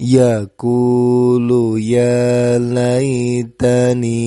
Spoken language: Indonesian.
يقول يا ليتني